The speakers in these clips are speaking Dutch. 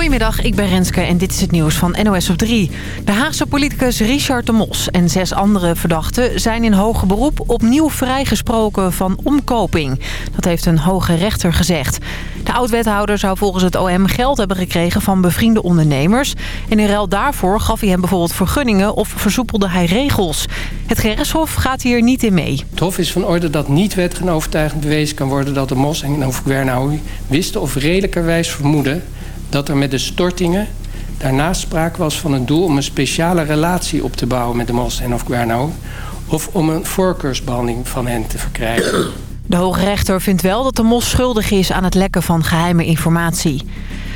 Goedemiddag, ik ben Renske en dit is het nieuws van NOS op 3. De Haagse politicus Richard de Mos en zes andere verdachten... zijn in hoger beroep opnieuw vrijgesproken van omkoping. Dat heeft een hoge rechter gezegd. De oud-wethouder zou volgens het OM geld hebben gekregen van bevriende ondernemers. En in ruil daarvoor gaf hij hem bijvoorbeeld vergunningen of versoepelde hij regels. Het gerechtshof gaat hier niet in mee. Het hof is van orde dat niet wettig en overtuigend bewezen kan worden... dat de Mos en Over Wernau wisten of redelijkerwijs vermoeden dat er met de stortingen daarnaast sprake was van het doel om een speciale relatie op te bouwen met de Mos en of of om een voorkeursbehandeling van hen te verkrijgen. De Hoge Rechter vindt wel dat de Mos schuldig is aan het lekken van geheime informatie.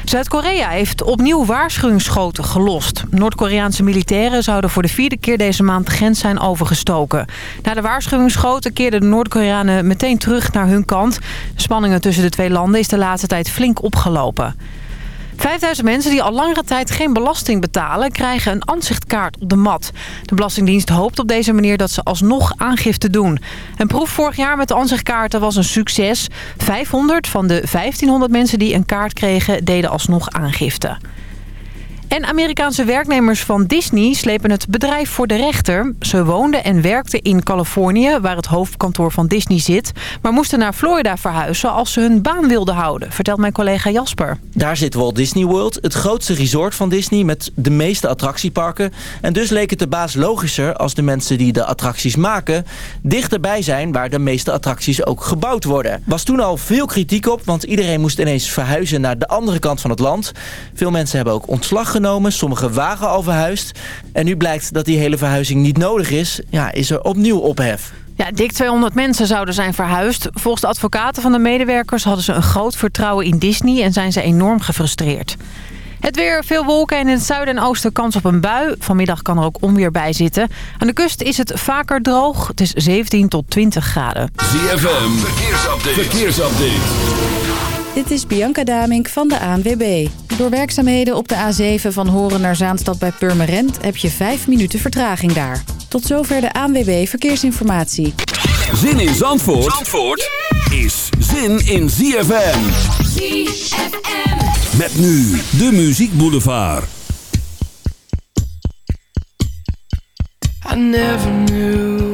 Zuid-Korea heeft opnieuw waarschuwingsschoten gelost. Noord-Koreaanse militairen zouden voor de vierde keer deze maand de grens zijn overgestoken. Na de waarschuwingsschoten keerden de Noord-Koreanen meteen terug naar hun kant. De spanningen tussen de twee landen is de laatste tijd flink opgelopen. 5000 mensen die al langere tijd geen belasting betalen... krijgen een aanzichtkaart op de mat. De Belastingdienst hoopt op deze manier dat ze alsnog aangifte doen. Een proef vorig jaar met de aanzichtkaarten was een succes. 500 van de 1500 mensen die een kaart kregen deden alsnog aangifte. En Amerikaanse werknemers van Disney slepen het bedrijf voor de rechter. Ze woonden en werkten in Californië, waar het hoofdkantoor van Disney zit... maar moesten naar Florida verhuizen als ze hun baan wilden houden, vertelt mijn collega Jasper. Daar zit Walt Disney World, het grootste resort van Disney met de meeste attractieparken. En dus leek het de baas logischer als de mensen die de attracties maken... dichterbij zijn waar de meeste attracties ook gebouwd worden. Was toen al veel kritiek op, want iedereen moest ineens verhuizen naar de andere kant van het land. Veel mensen hebben ook ontslag genomen Sommige wagen al verhuisd. En nu blijkt dat die hele verhuizing niet nodig is. Ja, is er opnieuw ophef. Ja, dik 200 mensen zouden zijn verhuisd. Volgens de advocaten van de medewerkers hadden ze een groot vertrouwen in Disney... en zijn ze enorm gefrustreerd. Het weer, veel wolken en in het zuiden en oosten kans op een bui. Vanmiddag kan er ook onweer bij zitten. Aan de kust is het vaker droog. Het is 17 tot 20 graden. ZFM, verkeersupdate. verkeersupdate. Dit is Bianca Damink van de ANWB. Door werkzaamheden op de A7 van Horen naar Zaanstad bij Purmerend... heb je 5 minuten vertraging daar. Tot zover de ANWB Verkeersinformatie. Zin in Zandvoort, Zandvoort is zin in ZFM. ZFM. Met nu de Muziek Boulevard. I never knew...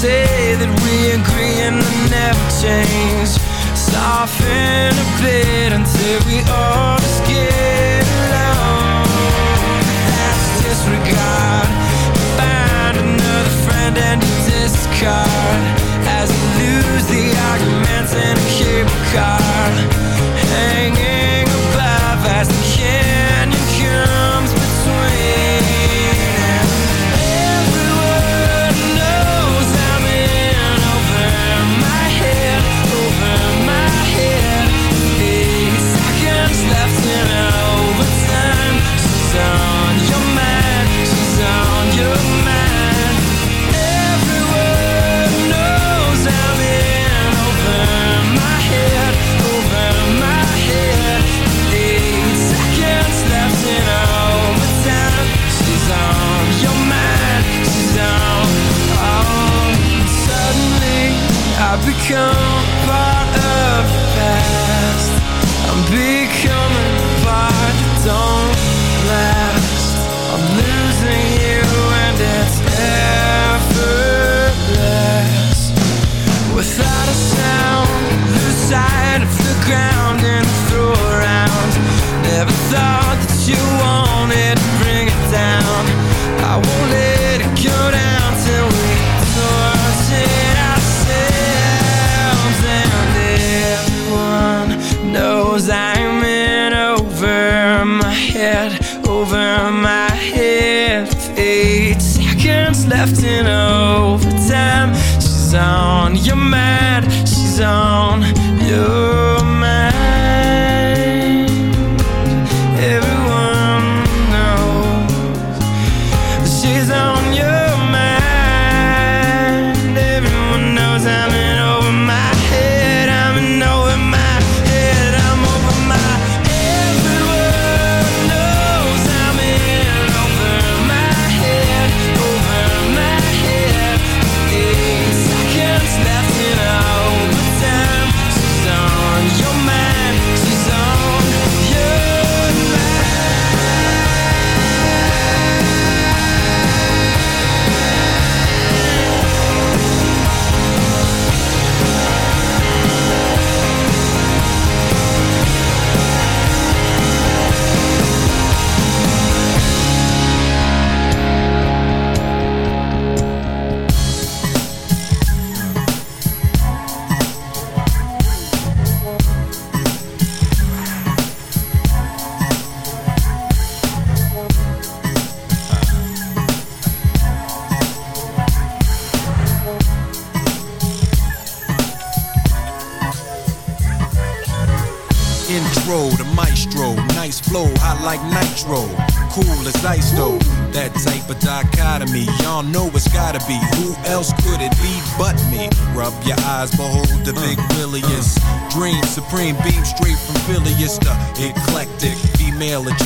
say that we agree and never change. Soften a bit until we all just get along. That's disregard. Find another friend and discard. As you lose the arguments in a cable come.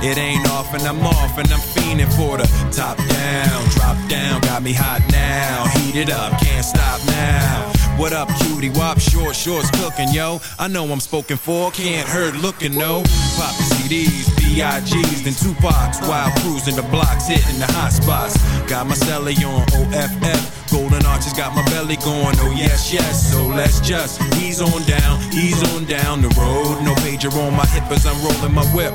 It ain't off and I'm off and I'm fiending for the top down, drop down. Got me hot now, heat it up, can't stop now. What up, cutie? Wop, short shorts cooking, yo. I know I'm spoken for, can't hurt looking, no. Pop CDs, B.I.G.'s, then Tupac's while cruising the blocks, hitting the hot spots. Got my celly on OFF. Golden arches got my belly going, oh yes, yes. So let's just ease on down, ease on down the road. No pager on my hip as I'm rolling my whip.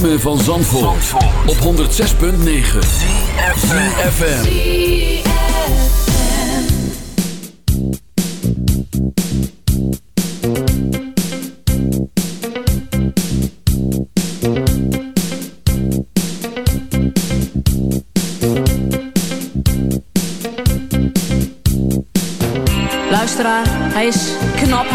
ritme van Zandvoort, op 106.9 CFFM Luisteraar, hij is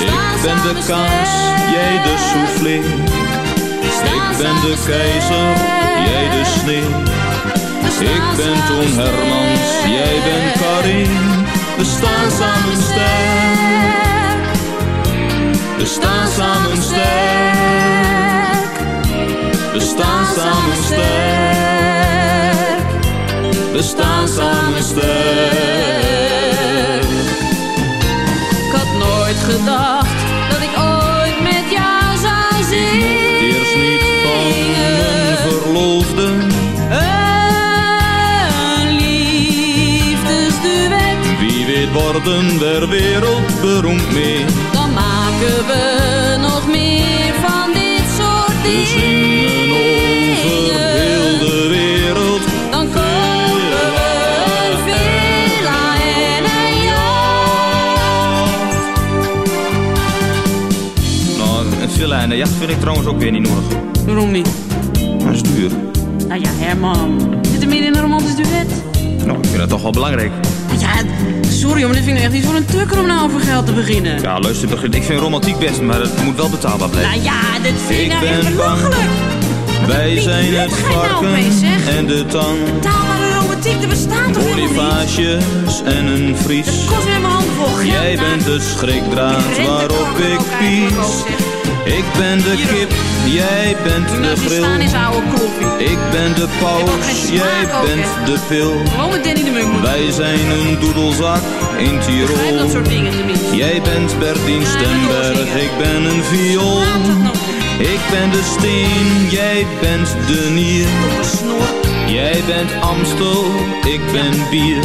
Ik ben de kaas, jij de soufflé. Ik ben de keizer, jij de sneeuw. Ik ben Toon Hermans, jij bent Karin. We staan samen sterk. We staan samen sterk. We staan samen sterk. We staan samen sterk. Gedacht dat ik ooit met jou zou zingen. Eerst niet van mijn verloofde. Een liefdesduet, Wie weet worden we wereldberoemd mee. dan maken we villa en een jacht vind ik trouwens ook weer niet nodig. Waarom niet? Dat is duur. Nou ja, Herman. Zit er meer in een romantisch duet? Nou, ik vind dat toch wel belangrijk. Nou Ja, sorry, maar dit vind ik echt niet voor een tukker om nou over geld te beginnen. Ja, luister, begin- ik vind romantiek best, maar het moet wel betaalbaar blijven. Nou ja, dit vind ik nou echt ben bang. belachelijk. Wij zijn het nou varken en de tang. Betaalbare romantiek, er bestaat toch helemaal niet? En een vries. Kost weer mijn hand vol geld. Jij nou. bent de schrikdraad waarop ik pies. Ik ben de kip, jij bent de grill. staan is oude kloffie. Ik ben de paus, jij bent de pil. Gewoon met Danny de Munk moeten. Wij zijn een doedelzak in Tirol. dat soort dingen tenminste. Jij bent Bertien Ja, Stemberg, ik ben een viool. Ik ben de steen, jij bent de nier. Jij bent Amstel, ik ben bier.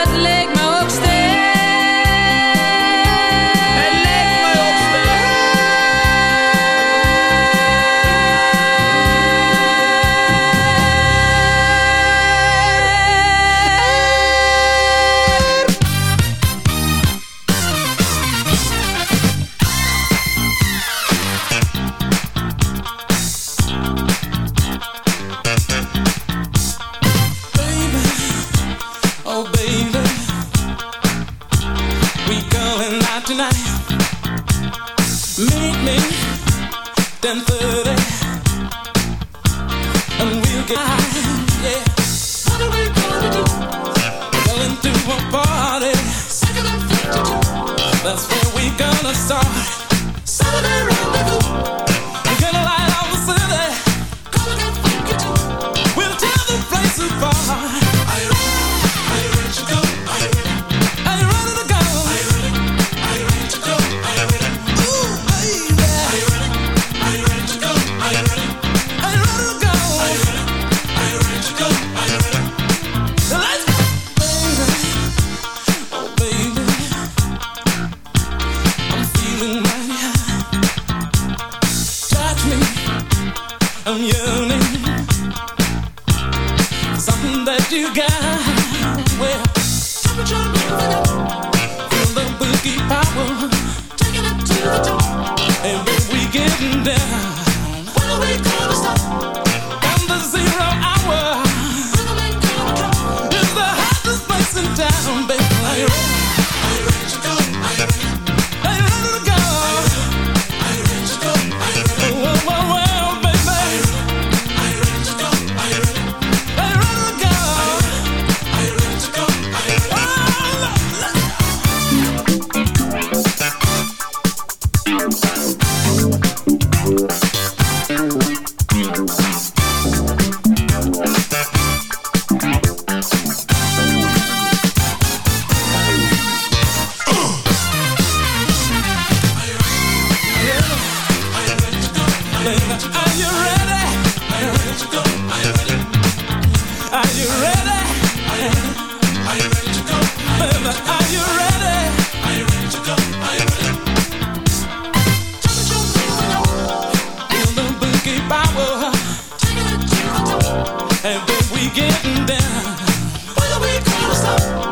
Golden When are we gonna stop?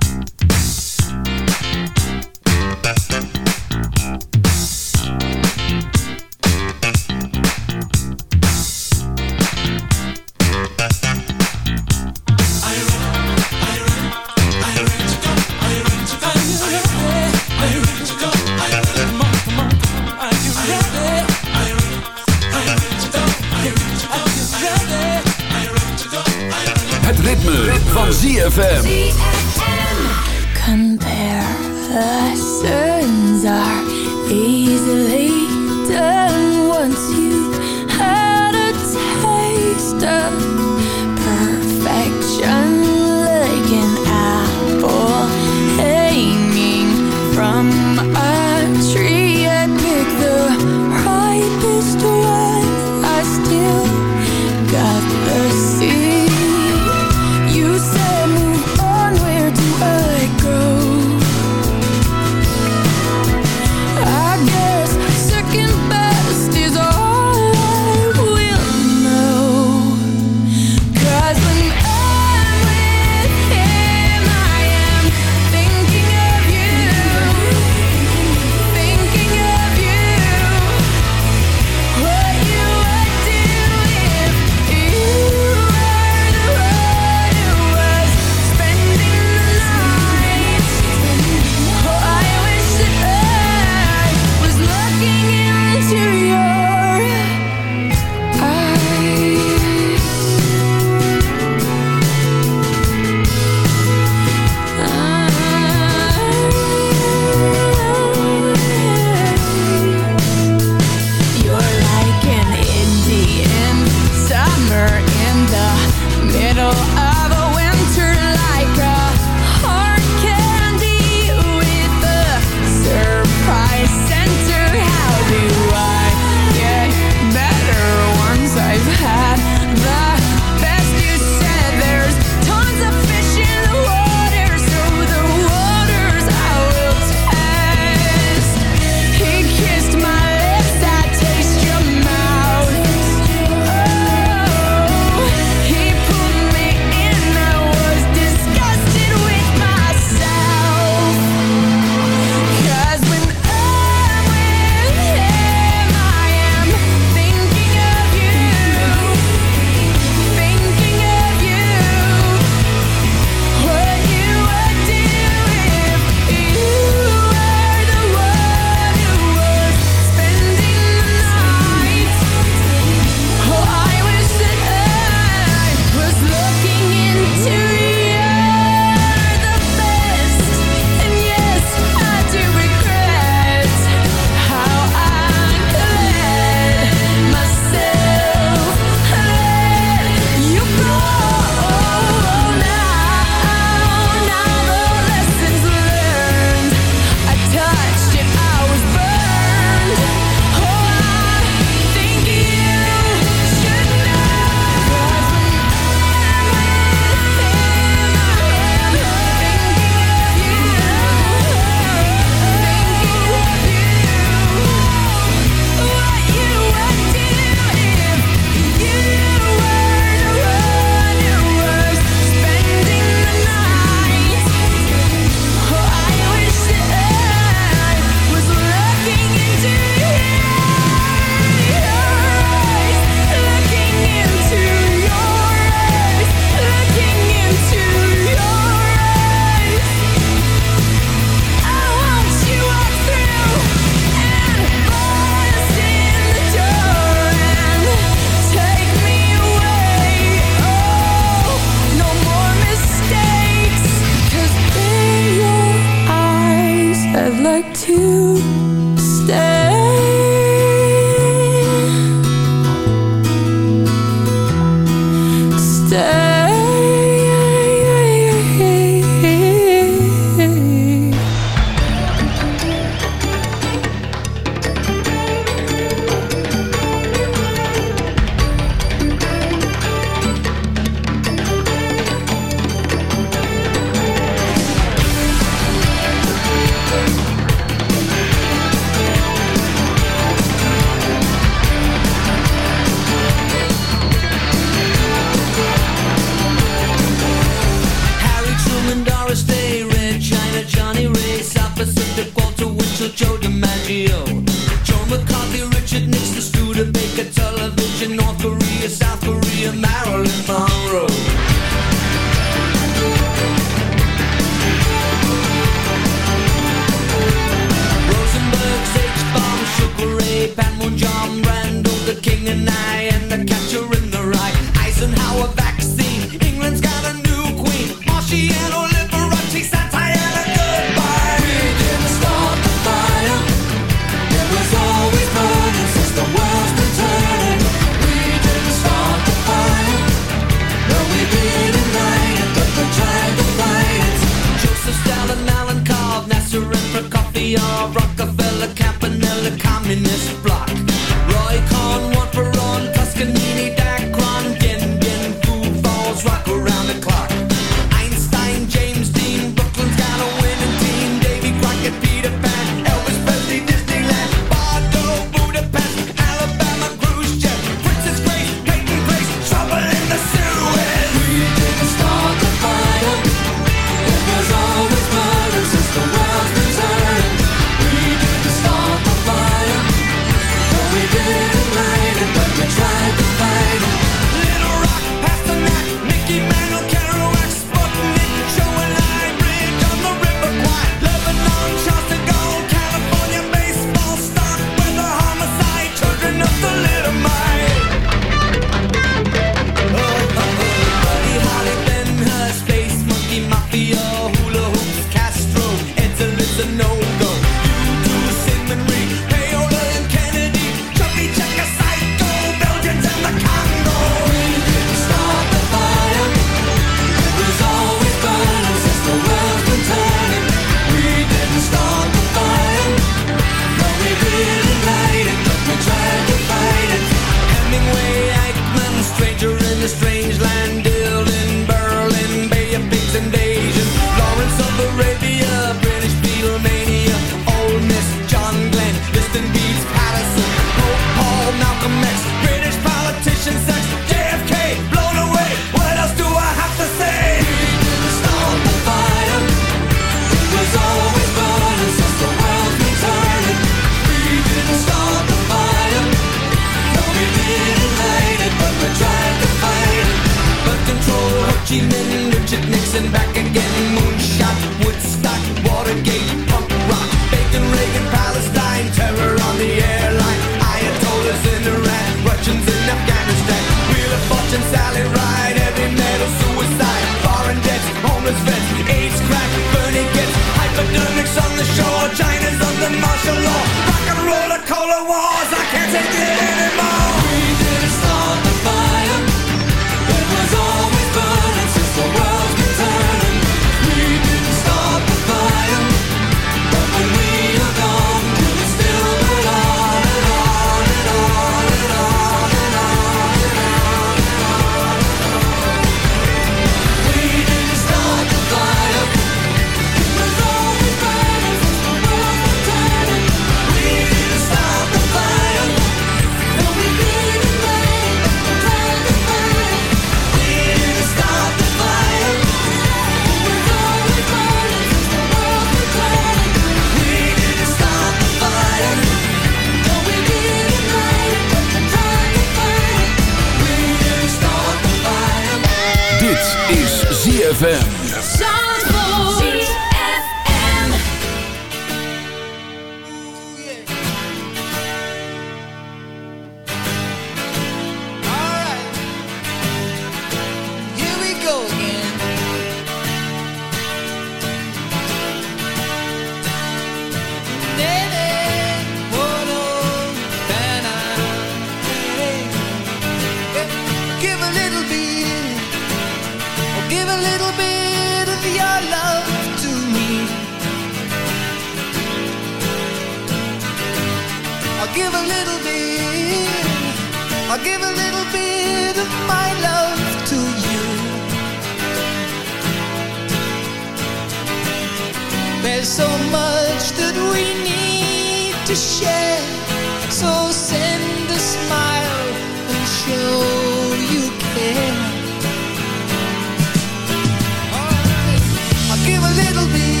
will be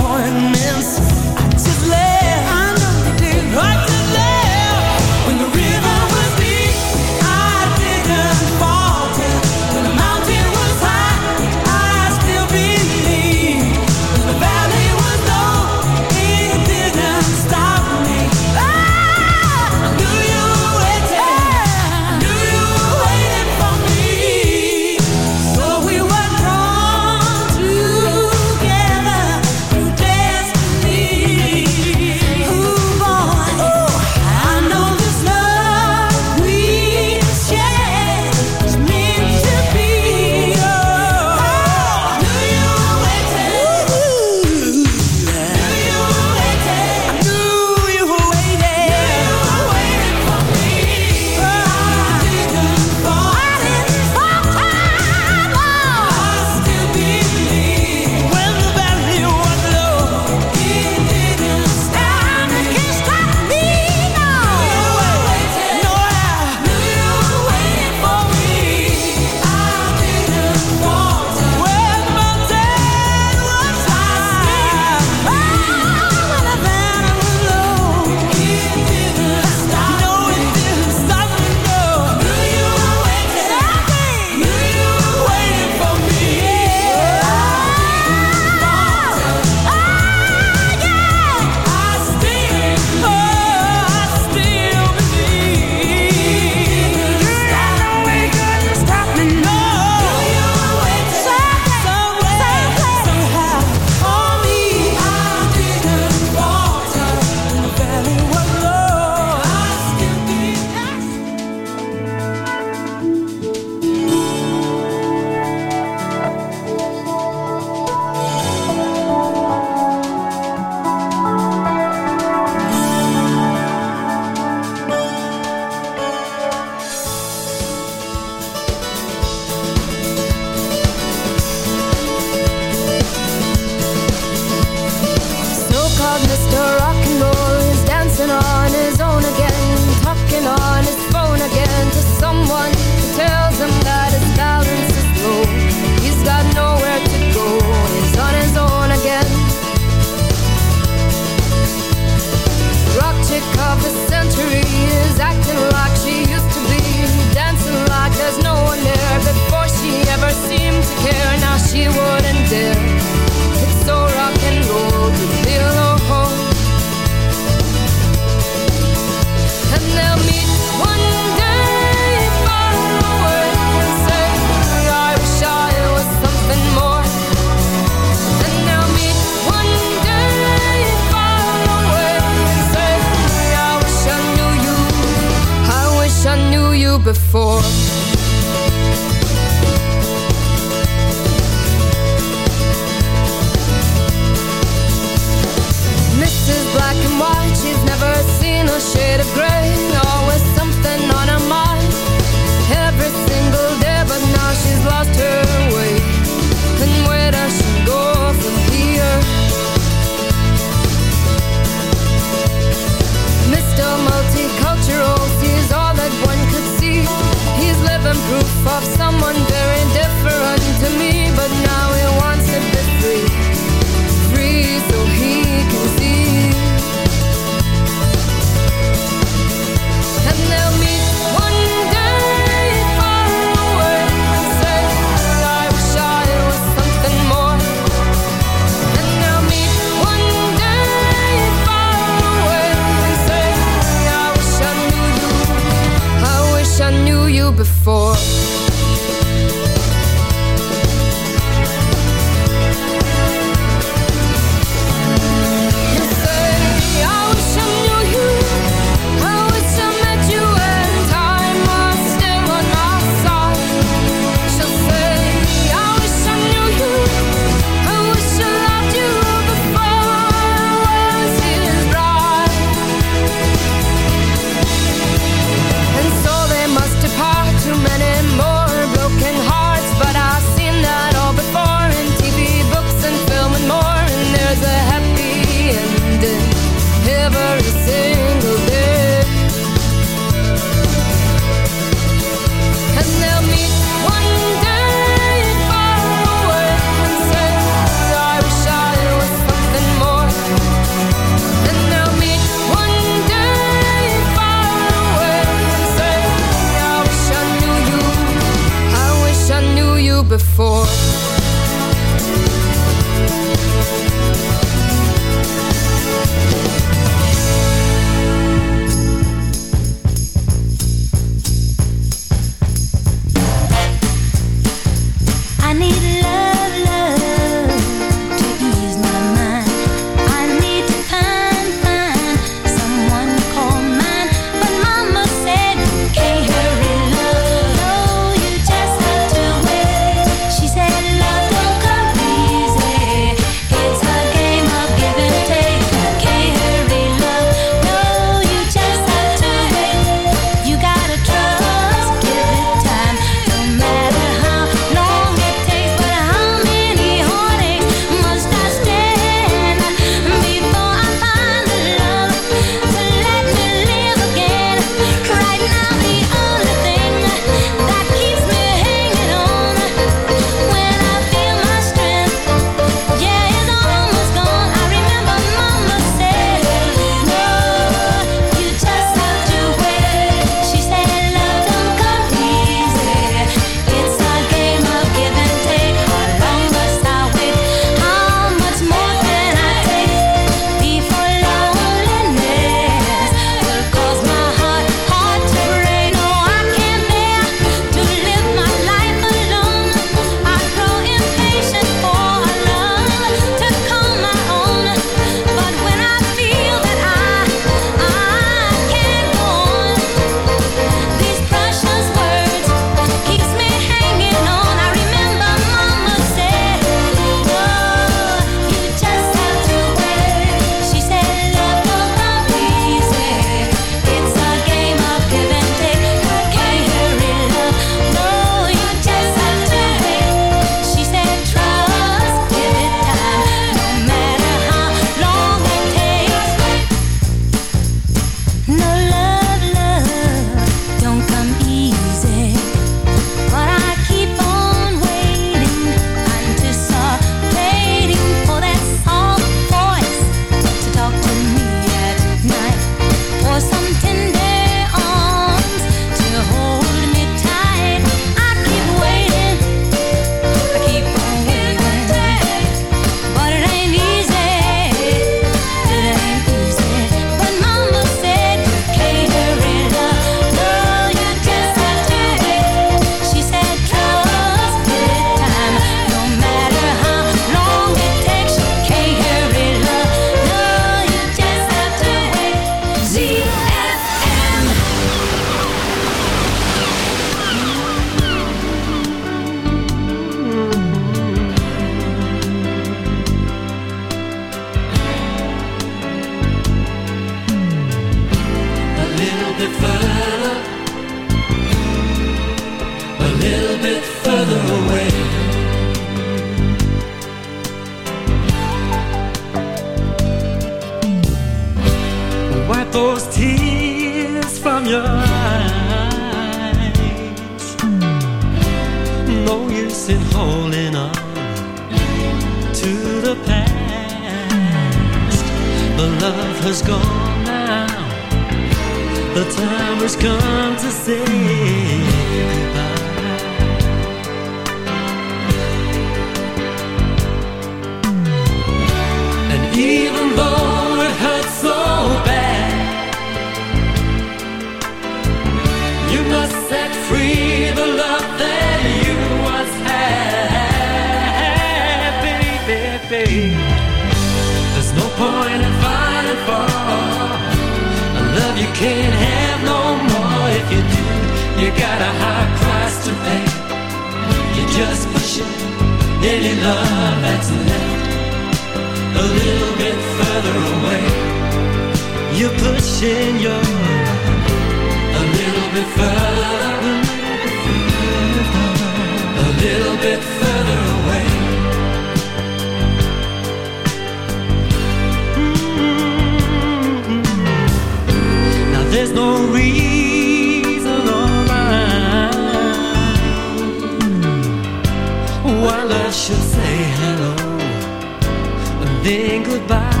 then goodbye.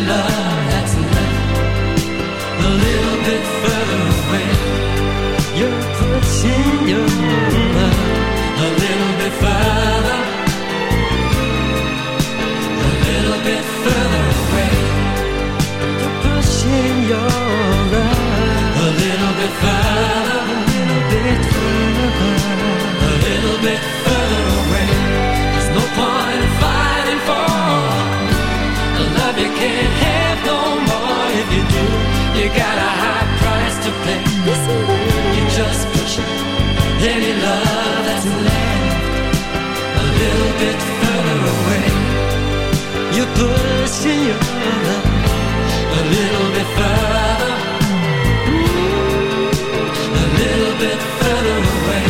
love. see you a little bit further, mm, a little bit further away.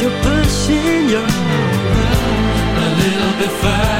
You're pushing your a little bit further.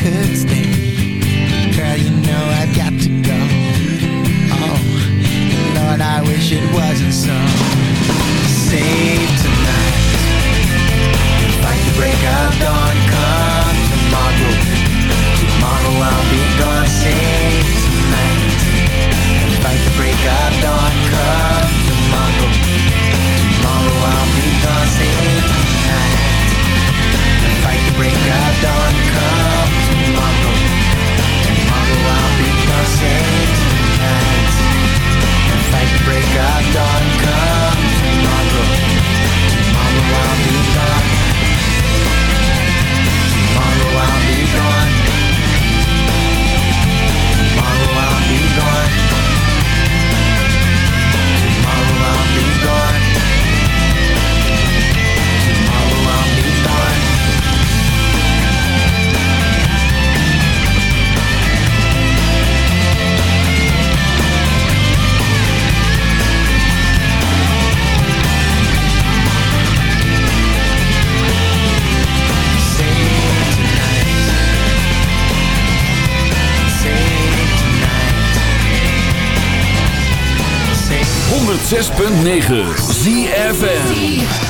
could stay. 106.9 ZFN